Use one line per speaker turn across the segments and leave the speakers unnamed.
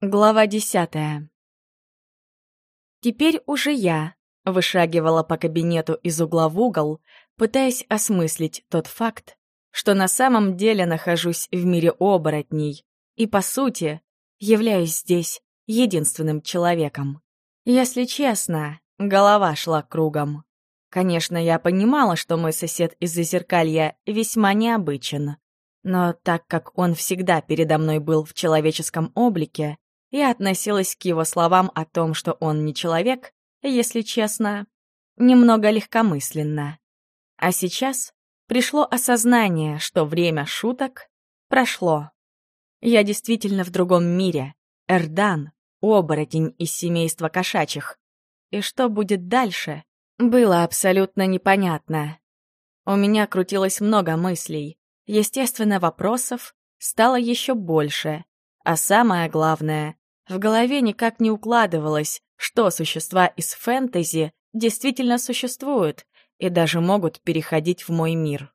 Глава десятая. Теперь уже я вышагивала по кабинету из угла в угол, пытаясь осмыслить тот факт, что на самом деле нахожусь в мире оборотней и, по сути, являюсь здесь единственным человеком. Если честно, голова шла кругом. Конечно, я понимала, что мой сосед из Зазеркалья весьма необычен. Но так как он всегда передо мной был в человеческом облике, я относилась к его словам о том, что он не человек, если честно, немного легкомысленно. А сейчас пришло осознание, что время шуток прошло. Я действительно в другом мире. Эрдан — оборотень из семейства кошачьих. И что будет дальше, было абсолютно непонятно. У меня крутилось много мыслей. Естественно, вопросов стало еще больше. А самое главное, в голове никак не укладывалось, что существа из фэнтези действительно существуют и даже могут переходить в мой мир.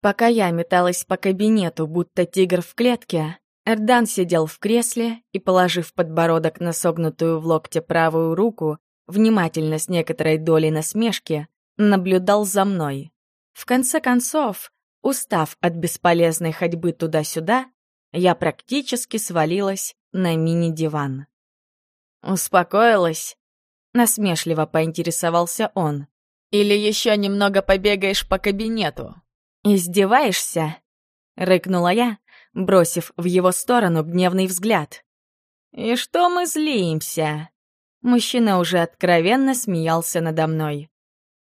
Пока я металась по кабинету, будто тигр в клетке, Эрдан сидел в кресле и, положив подбородок на согнутую в локте правую руку, внимательно с некоторой долей насмешки, наблюдал за мной. В конце концов, устав от бесполезной ходьбы туда-сюда, я практически свалилась на мини-диван. «Успокоилась?» — насмешливо поинтересовался он. «Или еще немного побегаешь по кабинету?» «Издеваешься?» — рыкнула я, бросив в его сторону гневный взгляд. «И что мы злимся?» Мужчина уже откровенно смеялся надо мной.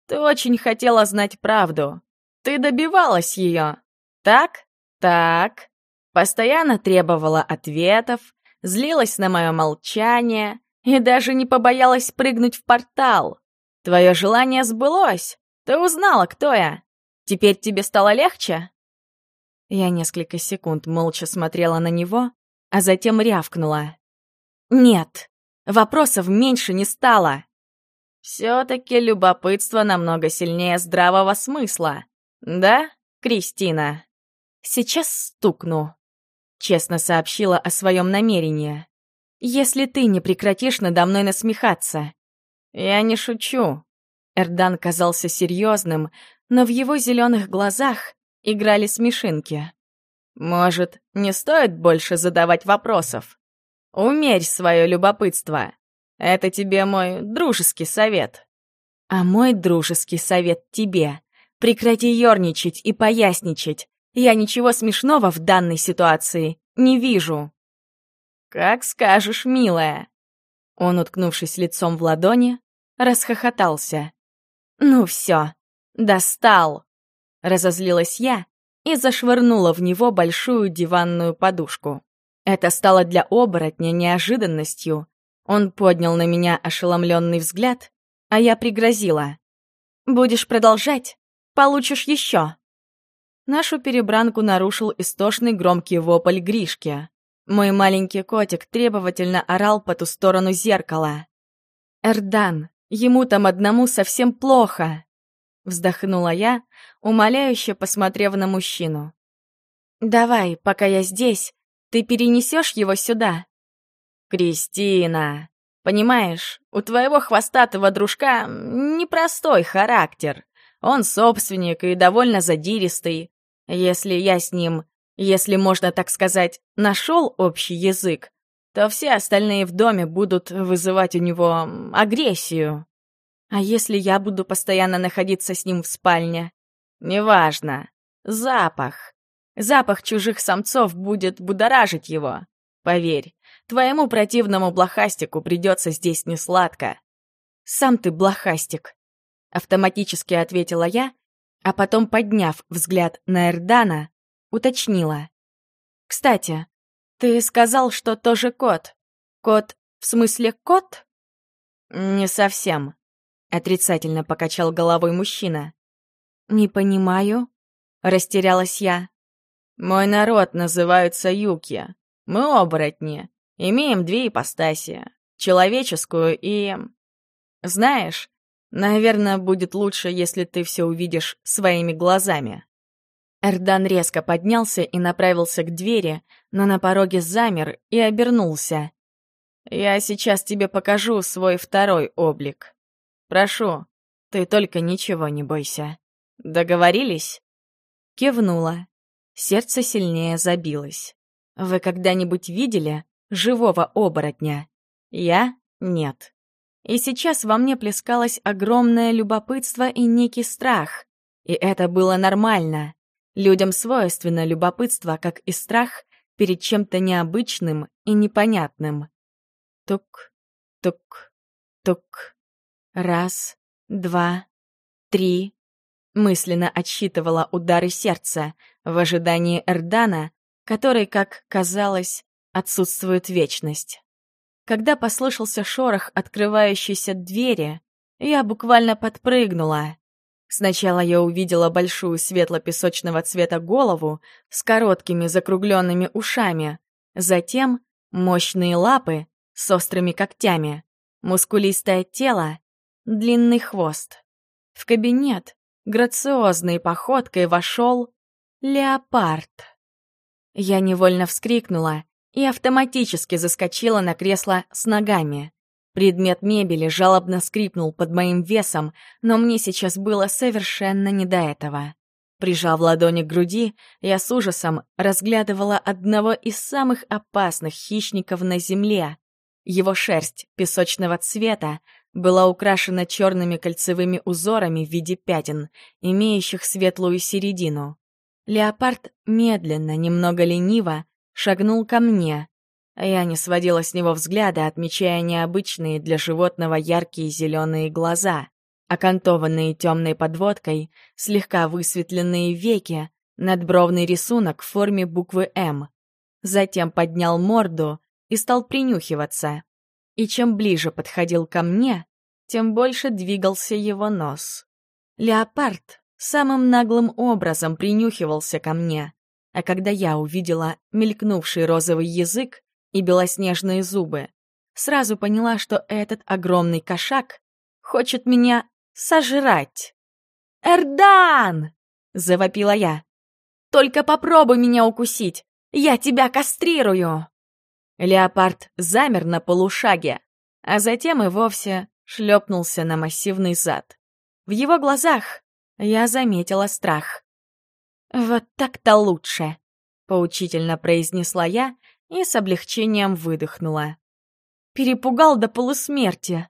«Ты очень хотела знать правду. Ты добивалась ее. Так? Так. Постоянно требовала ответов, злилась на мое молчание и даже не побоялась прыгнуть в портал. Твое желание сбылось. Ты узнала, кто я. Теперь тебе стало легче?» Я несколько секунд молча смотрела на него, а затем рявкнула. «Нет, вопросов меньше не стало». «Все-таки любопытство намного сильнее здравого смысла, да, Кристина?» «Сейчас стукну», честно сообщила о своем намерении. «Если ты не прекратишь надо мной насмехаться». «Я не шучу». Эрдан казался серьезным, но в его зеленых глазах играли смешинки. «Может, не стоит больше задавать вопросов? Умерь свое любопытство. Это тебе мой дружеский совет». «А мой дружеский совет тебе — прекрати ерничать и поясничать. Я ничего смешного в данной ситуации не вижу». «Как скажешь, милая». Он, уткнувшись лицом в ладони, расхохотался. «Ну все, достал!» Разозлилась я и зашвырнула в него большую диванную подушку. Это стало для оборотня неожиданностью. Он поднял на меня ошеломленный взгляд, а я пригрозила. «Будешь продолжать? Получишь еще!» Нашу перебранку нарушил истошный громкий вопль Гришки. Мой маленький котик требовательно орал по ту сторону зеркала. «Эрдан, ему там одному совсем плохо!» Вздохнула я, умоляюще посмотрев на мужчину. «Давай, пока я здесь, ты перенесешь его сюда?» «Кристина, понимаешь, у твоего хвостатого дружка непростой характер. Он собственник и довольно задиристый. Если я с ним, если можно так сказать, нашел общий язык, то все остальные в доме будут вызывать у него агрессию. А если я буду постоянно находиться с ним в спальне? Неважно. Запах. Запах чужих самцов будет будоражить его. Поверь, твоему противному блохастику придется здесь несладко. Сам ты блохастик. Автоматически ответила я а потом, подняв взгляд на Эрдана, уточнила. «Кстати, ты сказал, что тоже кот. Кот в смысле кот?» «Не совсем», — отрицательно покачал головой мужчина. «Не понимаю», — растерялась я. «Мой народ называются Юки. Мы оборотни, имеем две ипостаси — человеческую и... Знаешь, Наверное, будет лучше, если ты все увидишь своими глазами. Эрдан резко поднялся и направился к двери, но на пороге замер и обернулся. Я сейчас тебе покажу свой второй облик. Прошу, ты только ничего не бойся. Договорились?» Кивнула. Сердце сильнее забилось. «Вы когда-нибудь видели живого оборотня?» «Я — нет». И сейчас во мне плескалось огромное любопытство и некий страх. И это было нормально. Людям свойственно любопытство, как и страх перед чем-то необычным и непонятным. Тук, тук, тук. Раз, два, три. Мысленно отсчитывала удары сердца в ожидании Эрдана, который, как казалось, отсутствует вечность. Когда послышался шорох открывающейся двери, я буквально подпрыгнула. Сначала я увидела большую светло-песочного цвета голову с короткими закругленными ушами, затем мощные лапы с острыми когтями, мускулистое тело, длинный хвост. В кабинет грациозной походкой вошел леопард. Я невольно вскрикнула и автоматически заскочила на кресло с ногами. Предмет мебели жалобно скрипнул под моим весом, но мне сейчас было совершенно не до этого. Прижав ладони к груди, я с ужасом разглядывала одного из самых опасных хищников на Земле. Его шерсть песочного цвета была украшена черными кольцевыми узорами в виде пятен, имеющих светлую середину. Леопард медленно, немного лениво, шагнул ко мне, я не сводила с него взгляда, отмечая необычные для животного яркие зеленые глаза, окантованные темной подводкой, слегка высветленные веки, надбровный рисунок в форме буквы «М». Затем поднял морду и стал принюхиваться. И чем ближе подходил ко мне, тем больше двигался его нос. Леопард самым наглым образом принюхивался ко мне, а когда я увидела мелькнувший розовый язык, и белоснежные зубы. Сразу поняла, что этот огромный кошак хочет меня сожрать. «Эрдан!» — завопила я. «Только попробуй меня укусить! Я тебя кастрирую!» Леопард замер на полушаге, а затем и вовсе шлепнулся на массивный зад. В его глазах я заметила страх. «Вот так-то лучше», — поучительно произнесла я и с облегчением выдохнула. Перепугал до полусмерти.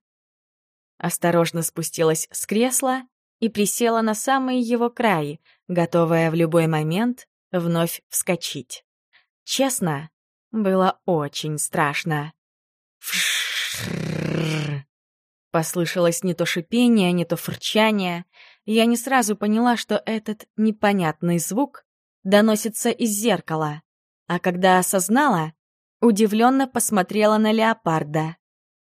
Осторожно спустилась с кресла и присела на самый его край, готовая в любой момент вновь вскочить. Честно, было очень страшно. Послышалось не то шипение, не то фырчание. Я не сразу поняла, что этот непонятный звук доносится из зеркала. А когда осознала, удивленно посмотрела на леопарда.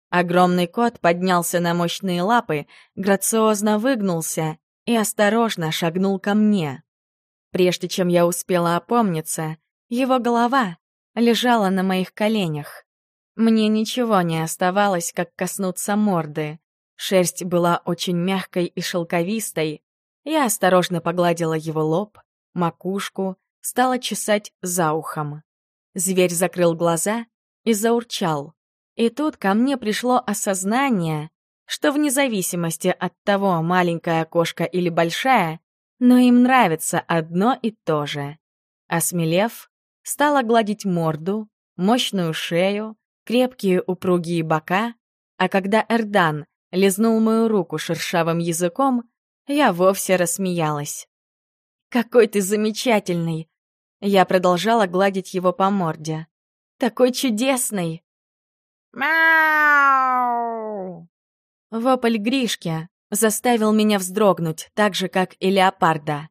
Огромный кот поднялся на мощные лапы, грациозно выгнулся и осторожно шагнул ко мне. Прежде чем я успела опомниться, его голова лежала на моих коленях. Мне ничего не оставалось, как коснуться морды. Шерсть была очень мягкой и шелковистой. Я осторожно погладила его лоб, макушку, стала чесать за ухом. Зверь закрыл глаза и заурчал. И тут ко мне пришло осознание, что вне зависимости от того, маленькая кошка или большая, но им нравится одно и то же. Осмелев, стала гладить морду, мощную шею, крепкие упругие бока, а когда Эрдан лизнул мою руку шершавым языком, я вовсе рассмеялась. «Какой ты замечательный! Я продолжала гладить его по морде. «Такой чудесный!» «Мяу!» Вопль Гришки заставил меня вздрогнуть, так же, как и леопарда.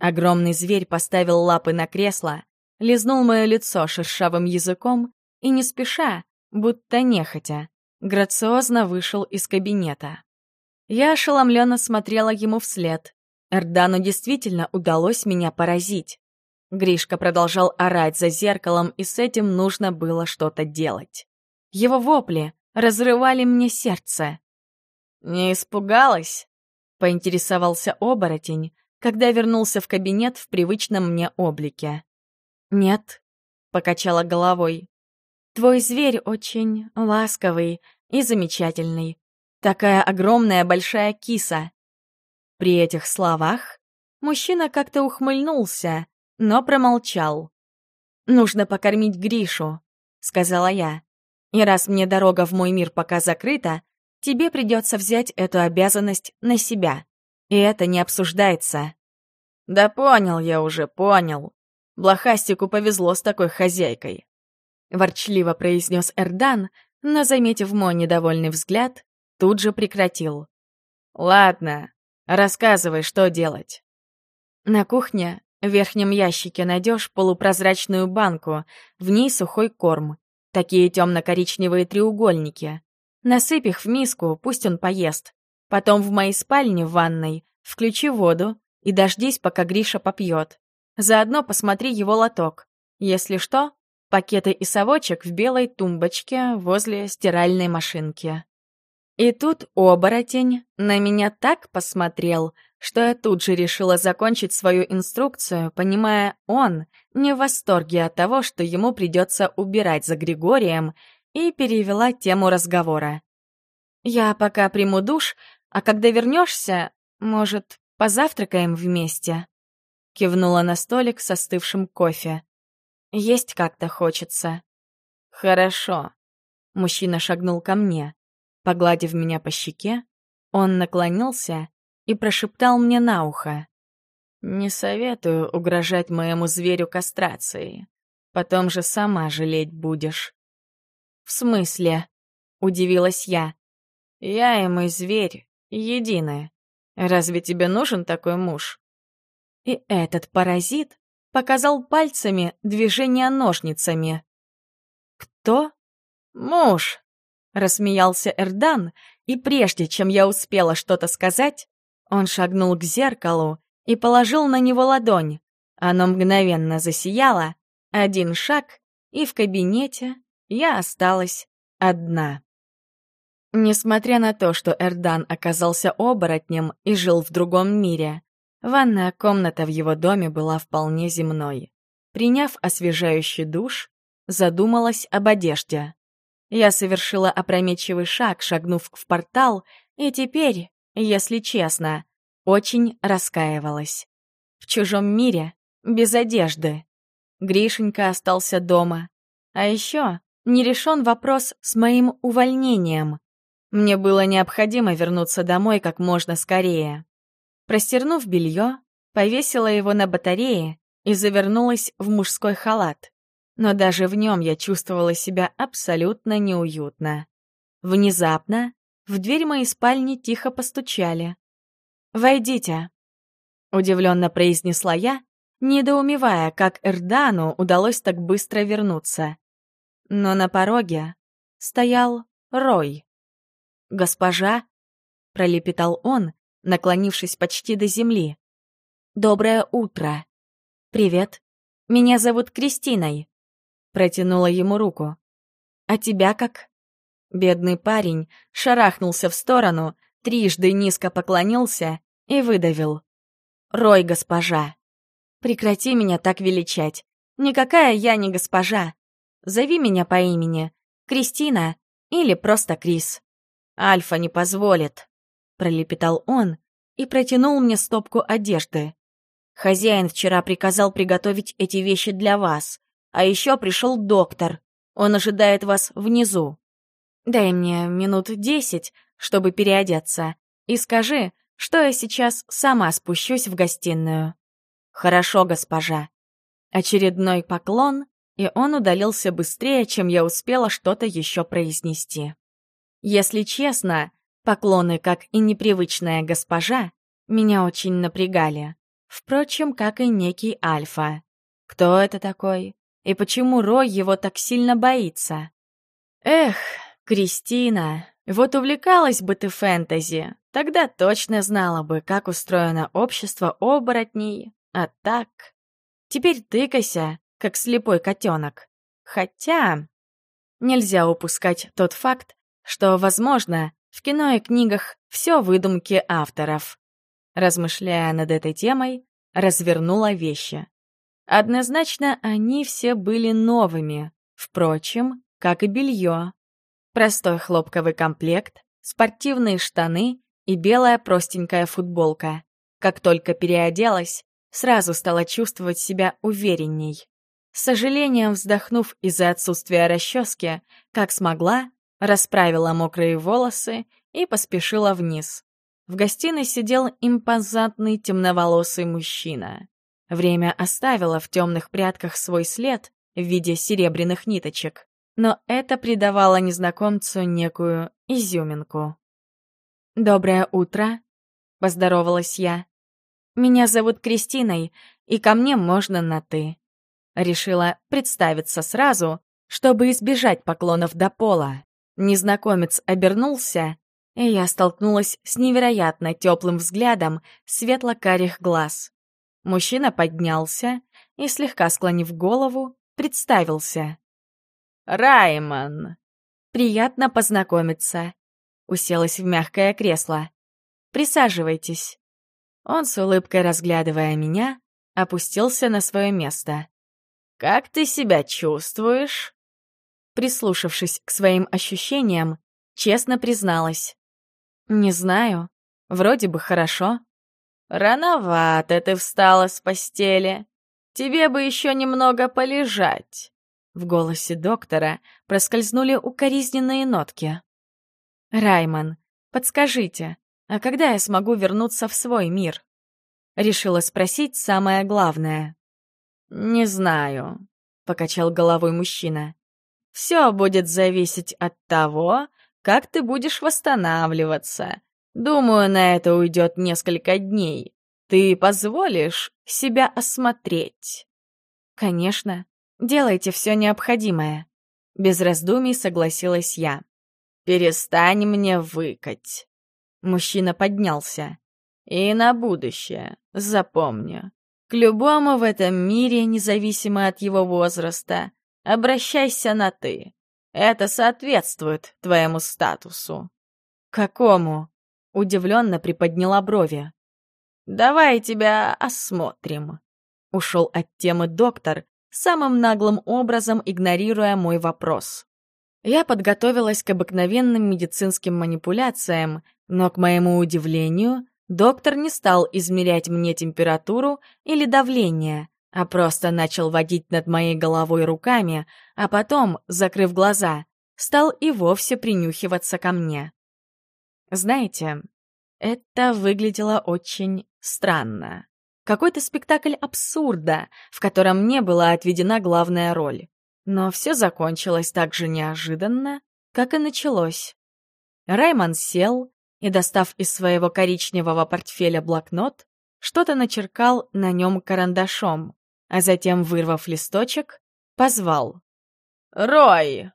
Огромный зверь поставил лапы на кресло, лизнул мое лицо шершавым языком и не спеша, будто нехотя, грациозно вышел из кабинета. Я ошеломленно смотрела ему вслед. Эрдану действительно удалось меня поразить. Гришка продолжал орать за зеркалом, и с этим нужно было что-то делать. Его вопли разрывали мне сердце. «Не испугалась?» — поинтересовался оборотень, когда вернулся в кабинет в привычном мне облике. «Нет», — покачала головой. Твой зверь очень ласковый и замечательный. Такая огромная большая киса. При этих словах мужчина как-то ухмыльнулся, но промолчал. «Нужно покормить Гришу», — сказала я. «И раз мне дорога в мой мир пока закрыта, тебе придется взять эту обязанность на себя. И это не обсуждается». «Да понял я уже, понял. Блохастику повезло с такой хозяйкой», — ворчливо произнес Эрдан, но, заметив мой недовольный взгляд, тут же прекратил. «Ладно, рассказывай, что делать». На кухне в верхнем ящике найдешь полупрозрачную банку, в ней сухой корм. Такие темно-коричневые треугольники. Насыпь их в миску, пусть он поест. Потом в моей спальне в ванной включи воду и дождись, пока Гриша попьет. Заодно посмотри его лоток. Если что, пакеты и совочек в белой тумбочке возле стиральной машинки. И тут оборотень на меня так посмотрел, что я тут же решила закончить свою инструкцию, понимая, он не в восторге от того, что ему придется убирать за Григорием, и перевела тему разговора. «Я пока приму душ, а когда вернешься, может, позавтракаем вместе?» Кивнула на столик с остывшим кофе. «Есть как-то хочется». «Хорошо». Мужчина шагнул ко мне. Погладив меня по щеке, он наклонился и прошептал мне на ухо. «Не советую угрожать моему зверю кастрацией. Потом же сама жалеть будешь». «В смысле?» — удивилась я. «Я и мой зверь едины. Разве тебе нужен такой муж?» И этот паразит показал пальцами движение ножницами. «Кто?» «Муж», — рассмеялся Эрдан, и прежде чем я успела что-то сказать, он шагнул к зеркалу и положил на него ладонь. Оно мгновенно засияло, один шаг, и в кабинете я осталась одна. Несмотря на то, что Эрдан оказался оборотнем и жил в другом мире, ванная комната в его доме была вполне земной. Приняв освежающий душ, задумалась об одежде. Я совершила опрометчивый шаг, шагнув в портал, и теперь если честно, очень раскаивалась. В чужом мире, без одежды. Гришенька остался дома. А еще не решен вопрос с моим увольнением. Мне было необходимо вернуться домой как можно скорее. Простернув белье, повесила его на батарее и завернулась в мужской халат. Но даже в нем я чувствовала себя абсолютно неуютно. Внезапно в дверь моей спальни тихо постучали. «Войдите», — удивленно произнесла я, недоумевая, как Эрдану удалось так быстро вернуться. Но на пороге стоял Рой. «Госпожа», — пролепетал он, наклонившись почти до земли. «Доброе утро». «Привет. Меня зовут Кристиной», — протянула ему руку. «А тебя как?» Бедный парень шарахнулся в сторону, трижды низко поклонился и выдавил. «Рой, госпожа! Прекрати меня так величать. Никакая я не госпожа. Зови меня по имени. Кристина или просто Крис. Альфа не позволит», — пролепетал он и протянул мне стопку одежды. «Хозяин вчера приказал приготовить эти вещи для вас, а еще пришел доктор. Он ожидает вас внизу». Дай мне минут десять, чтобы переодеться, и скажи, что я сейчас сама спущусь в гостиную. Хорошо, госпожа. Очередной поклон, и он удалился быстрее, чем я успела что-то еще произнести. Если честно, поклоны, как и непривычная госпожа, меня очень напрягали. Впрочем, как и некий Альфа. Кто это такой? И почему Рой его так сильно боится? Эх, Кристина, вот увлекалась бы ты фэнтези, тогда точно знала бы, как устроено общество оборотней, а так... Теперь тыкайся, как слепой котенок. Хотя... Нельзя упускать тот факт, что, возможно, в кино и книгах все выдумки авторов. Размышляя над этой темой, развернула вещи. Однозначно, они все были новыми. Впрочем, как и белье. Простой хлопковый комплект, спортивные штаны и белая простенькая футболка. Как только переоделась, сразу стала чувствовать себя уверенней. С сожалением вздохнув из-за отсутствия расчески, как смогла, расправила мокрые волосы и поспешила вниз. В гостиной сидел импозантный темноволосый мужчина. Время оставило в темных прядках свой след в виде серебряных ниточек, но это придавало незнакомцу некую изюминку. «Доброе утро», — поздоровалась я. «Меня зовут Кристиной, и ко мне можно на «ты». Решила представиться сразу, чтобы избежать поклонов до пола. Незнакомец обернулся, и я столкнулась с невероятно теплым взглядом светло-карих глаз. Мужчина поднялся и, слегка склонив голову, представился. «Раймон!» «Приятно познакомиться!» Уселась в мягкое кресло. «Присаживайтесь». Он, с улыбкой разглядывая меня, опустился на свое место. «Как ты себя чувствуешь?» Прислушавшись к своим ощущениям, честно призналась. «Не знаю. Вроде бы хорошо». «Рановато ты встала с постели. Тебе бы еще немного полежать». В голосе доктора проскользнули укоризненные нотки. «Раймон, подскажите, а когда я смогу вернуться в свой мир?» Решила спросить самое главное. «Не знаю», — покачал головой мужчина. «Все будет зависеть от того, как ты будешь восстанавливаться. Думаю, на это уйдет несколько дней. Ты позволишь себя осмотреть?» «Конечно. Делайте все необходимое». Без раздумий согласилась я. «Перестань мне выкать». Мужчина поднялся. «И на будущее, запомни, к любому в этом мире, независимо от его возраста, обращайся на «ты». Это соответствует твоему статусу. Какому? Удивленно приподняла брови. Давай тебя осмотрим. Ушел от темы доктор, самым наглым образом игнорируя мой вопрос. Я подготовилась к обыкновенным медицинским манипуляциям, но, к моему удивлению, Доктор не стал измерять мне температуру или давление, а просто начал водить над моей головой руками, а потом, закрыв глаза, стал и вовсе принюхиваться ко мне. Знаете, это выглядело очень странно. Какой-то спектакль абсурда, в котором не была отведена главная роль. Но все закончилось так же неожиданно, как и началось. Раймон сел, и, достав из своего коричневого портфеля блокнот, что-то начеркал на нем карандашом, а затем, вырвав листочек, позвал. «Рой!»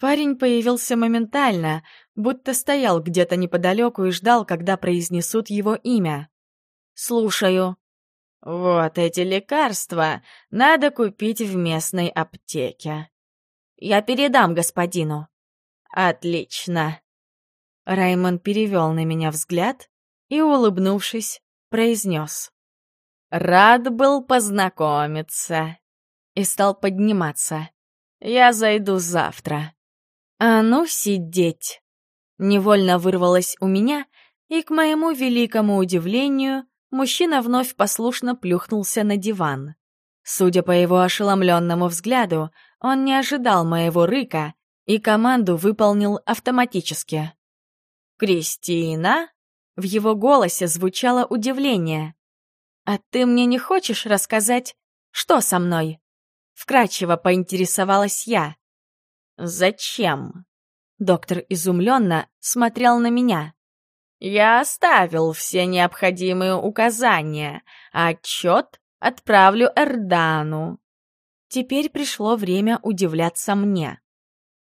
Парень появился моментально, будто стоял где-то неподалеку и ждал, когда произнесут его имя. «Слушаю». «Вот эти лекарства надо купить в местной аптеке». «Я передам господину». «Отлично. Раймон перевел на меня взгляд и, улыбнувшись, произнес. «Рад был познакомиться». И стал подниматься. «Я зайду завтра». «А ну, сидеть!» Невольно вырвалось у меня, и, к моему великому удивлению, мужчина вновь послушно плюхнулся на диван. Судя по его ошеломленному взгляду, он не ожидал моего рыка и команду выполнил автоматически. «Кристина?» В его голосе звучало удивление. «А ты мне не хочешь рассказать, что со мной?» Вкратчиво поинтересовалась я. «Зачем?» Доктор изумленно смотрел на меня. «Я оставил все необходимые указания, а отчет отправлю Эрдану». Теперь пришло время удивляться мне.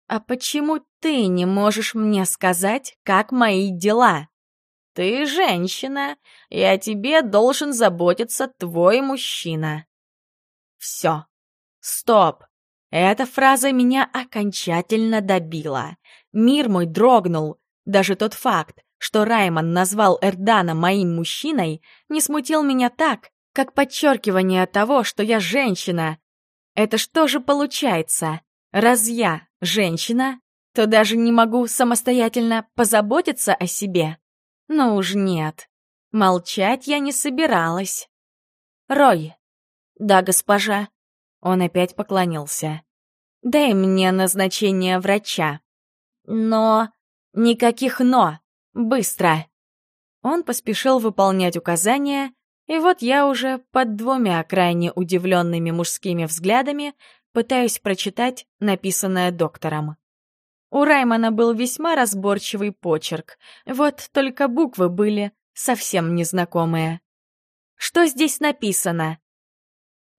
«А почему ты не можешь мне сказать, как мои дела?» «Ты женщина, и о тебе должен заботиться твой мужчина». «Все. Стоп. Эта фраза меня окончательно добила. Мир мой дрогнул. Даже тот факт, что Раймон назвал Эрдана моим мужчиной, не смутил меня так, как подчеркивание того, что я женщина. Это что же получается? Раз я женщина, то даже не могу самостоятельно позаботиться о себе? Ну уж нет. Молчать я не собиралась. Рой. Да, госпожа. Он опять поклонился. Дай мне назначение врача. Но... Никаких «но». Быстро. Он поспешил выполнять указания, и вот я уже под двумя крайне удивленными мужскими взглядами пытаюсь прочитать написанное доктором. У Раймона был весьма разборчивый почерк, вот только буквы были совсем незнакомые. Что здесь написано?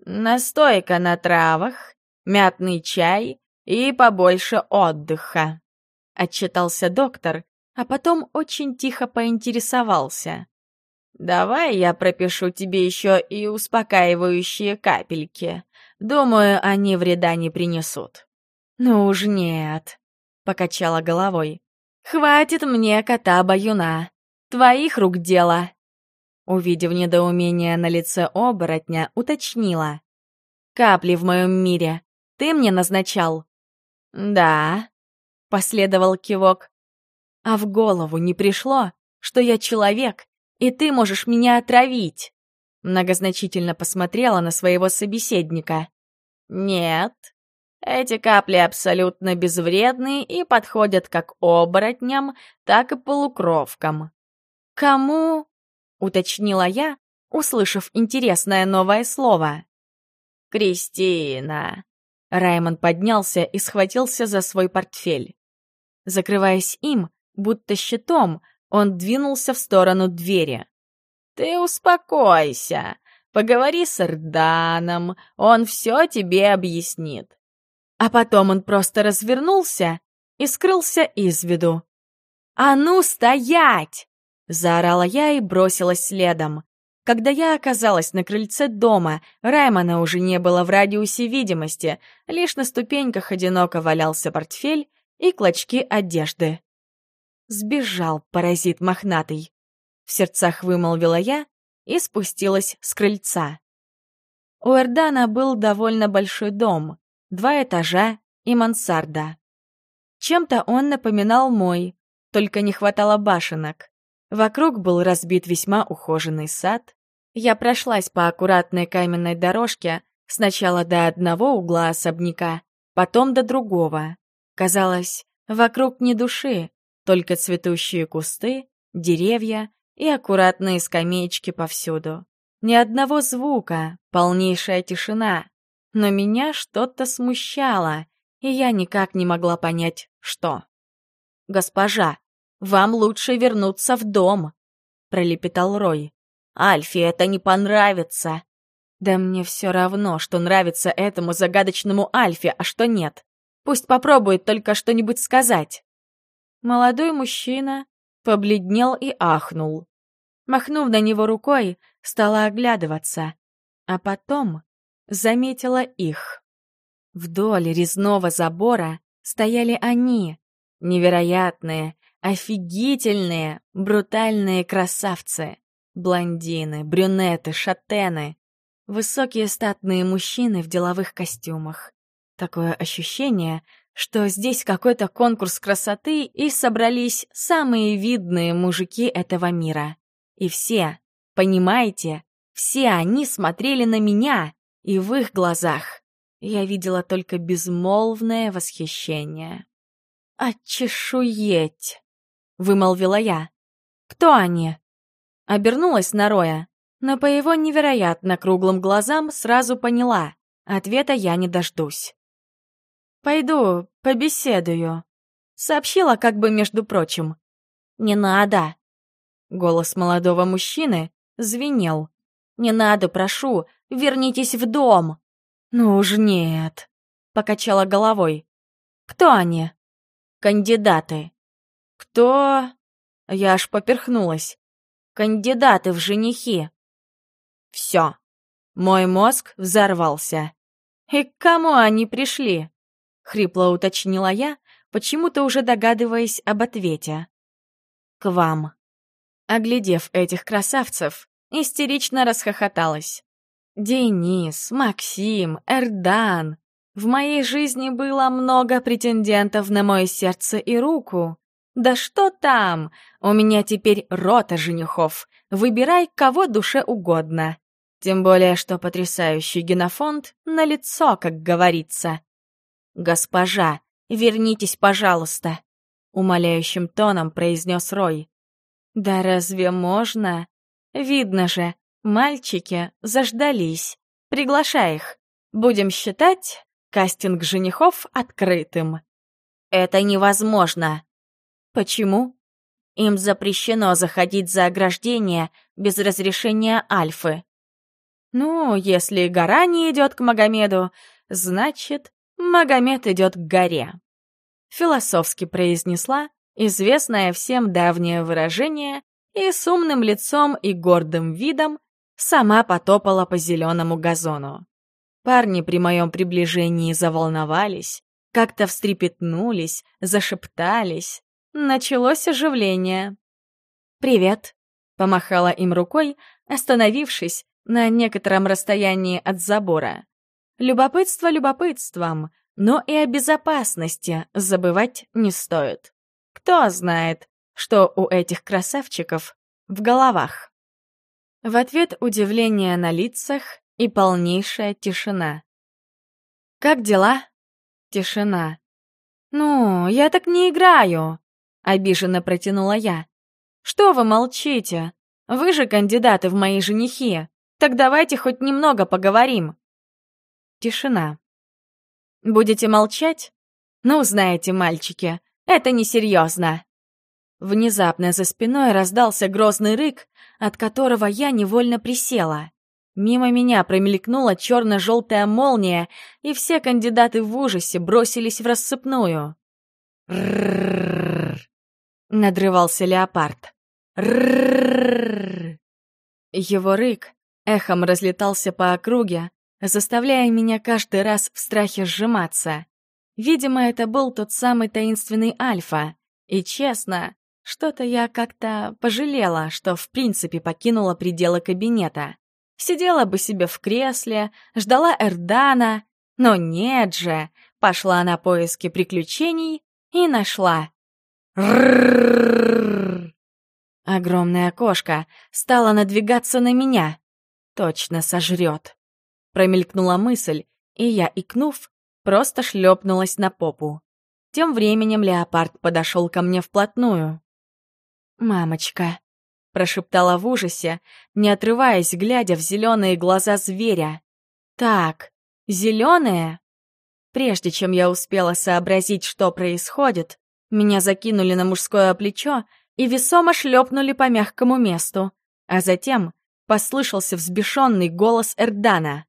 Настойка на травах, мятный чай и побольше отдыха. Отчитался доктор, а потом очень тихо поинтересовался. «Давай я пропишу тебе еще и успокаивающие капельки. Думаю, они вреда не принесут». «Ну уж нет», — покачала головой. «Хватит мне кота-баюна. Твоих рук дело». Увидев недоумение на лице оборотня, уточнила. «Капли в моем мире. Ты мне назначал?» «Да», — последовал кивок. «А в голову не пришло, что я человек, и ты можешь меня отравить?» Многозначительно посмотрела на своего собеседника. «Нет, эти капли абсолютно безвредны и подходят как оборотням, так и полукровкам». «Кому?» — уточнила я, услышав интересное новое слово. «Кристина!» Раймонд поднялся и схватился за свой портфель. Закрываясь им, будто щитом, он двинулся в сторону двери. «Ты успокойся, поговори с Эрданом, он все тебе объяснит». А потом он просто развернулся и скрылся из виду. «А ну, стоять!» — заорала я и бросилась следом. Когда я оказалась на крыльце дома, Раймона уже не было в радиусе видимости, лишь на ступеньках одиноко валялся портфель и клочки одежды. Сбежал паразит мохнатый. В сердцах вымолвила я и спустилась с крыльца. У Эрдана был довольно большой дом, два этажа и мансарда. Чем-то он напоминал мой, только не хватало башенок. Вокруг был разбит весьма ухоженный сад. Я прошлась по аккуратной каменной дорожке сначала до одного угла особняка, потом до другого. Казалось, вокруг ни души, только цветущие кусты, деревья и аккуратные скамеечки повсюду. Ни одного звука, полнейшая тишина. Но меня что-то смущало, и я никак не могла понять, что. «Госпожа, вам лучше вернуться в дом», — пролепетал Рой. «Альфе это не понравится». «Да мне все равно, что нравится этому загадочному Альфе, а что нет. Пусть попробует только что-нибудь сказать». Молодой мужчина побледнел и ахнул. Махнув на него рукой, стала оглядываться, а потом заметила их. Вдоль резного забора стояли они, невероятные, офигительные, брутальные красавцы. Блондины, брюнеты, шатены. Высокие статные мужчины в деловых костюмах. Такое ощущение, что здесь какой-то конкурс красоты, и собрались самые видные мужики этого мира. И все, понимаете, все они смотрели на меня, и в их глазах я видела только безмолвное восхищение. «Очешуеть!» — вымолвила я. «Кто они?» Обернулась на Роя, но по его невероятно круглым глазам сразу поняла, ответа я не дождусь. «Пойду, побеседую», — сообщила как бы между прочим. «Не надо!» Голос молодого мужчины звенел. «Не надо, прошу, вернитесь в дом!» «Ну уж нет», — покачала головой. «Кто они?» «Кандидаты». «Кто?» Я аж поперхнулась. «Кандидаты в женихи». «Все». Мой мозг взорвался. «И к кому они пришли?» — хрипло уточнила я, почему-то уже догадываясь об ответе. «К вам». Оглядев этих красавцев, истерично расхохоталась. Денис, Максим, Эрдан. В моей жизни было много претендентов на мое сердце и руку. Да что там, у меня теперь рота женихов. Выбирай, кого душе угодно. Тем более, что потрясающий генофонд на лицо, как говорится. «Госпожа, вернитесь, пожалуйста», — умоляющим тоном произнес Рой. «Да разве можно? Видно же, мальчики заждались. Приглашай их. Будем считать кастинг женихов открытым». «Это невозможно», Почему? Им запрещено заходить за ограждение без разрешения Альфы. Ну, если гора не идет к Магомеду, значит, Магомед идет к горе. Философски произнесла известное всем давнее выражение и с умным лицом и гордым видом сама потопала по зеленому газону. Парни при моем приближении заволновались, как-то встрепетнулись, зашептались, Началось оживление. «Привет», — помахала им рукой, остановившись на некотором расстоянии от забора. Любопытство любопытством, но и о безопасности забывать не стоит. Кто знает, что у этих красавчиков в головах. В ответ удивление на лицах и полнейшая тишина. «Как дела?» Тишина. «Ну, я так не играю!» — обиженно протянула я. «Что вы молчите? Вы же кандидаты в мои женихи. Так давайте хоть немного поговорим». Тишина. «Будете молчать? Ну, знаете, мальчики, это несерьезно». Внезапно за спиной раздался грозный рык, от которого я невольно присела. Мимо меня промелькнула черно-желтая молния, и все кандидаты в ужасе бросились в рассыпную. Надрывался леопард. Его рык эхом разлетался по округе, заставляя меня каждый раз в страхе сжиматься. Видимо, это был тот самый таинственный Альфа. И честно, что-то я как-то пожалела, что в принципе покинула пределы кабинета. Сидела бы себе в кресле, ждала Эрдана, но нет же, пошла на поиски приключений и нашла. Огромная кошка стала надвигаться на меня. Точно сожрет. Промелькнула мысль, и я, икнув, просто шлепнулась на попу. Тем временем леопард подошел ко мне вплотную. «Мамочка», — прошептала в ужасе, не отрываясь, глядя в зеленые глаза зверя. «Так, зеленые?» Прежде чем я успела сообразить, что происходит, меня закинули на мужское плечо и весомо шлепнули по мягкому месту, а затем послышался взбешенный голос Эрдана.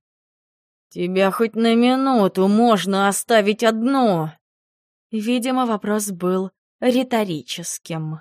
«Тебя хоть на минуту можно оставить одну!» Видимо, вопрос был риторическим.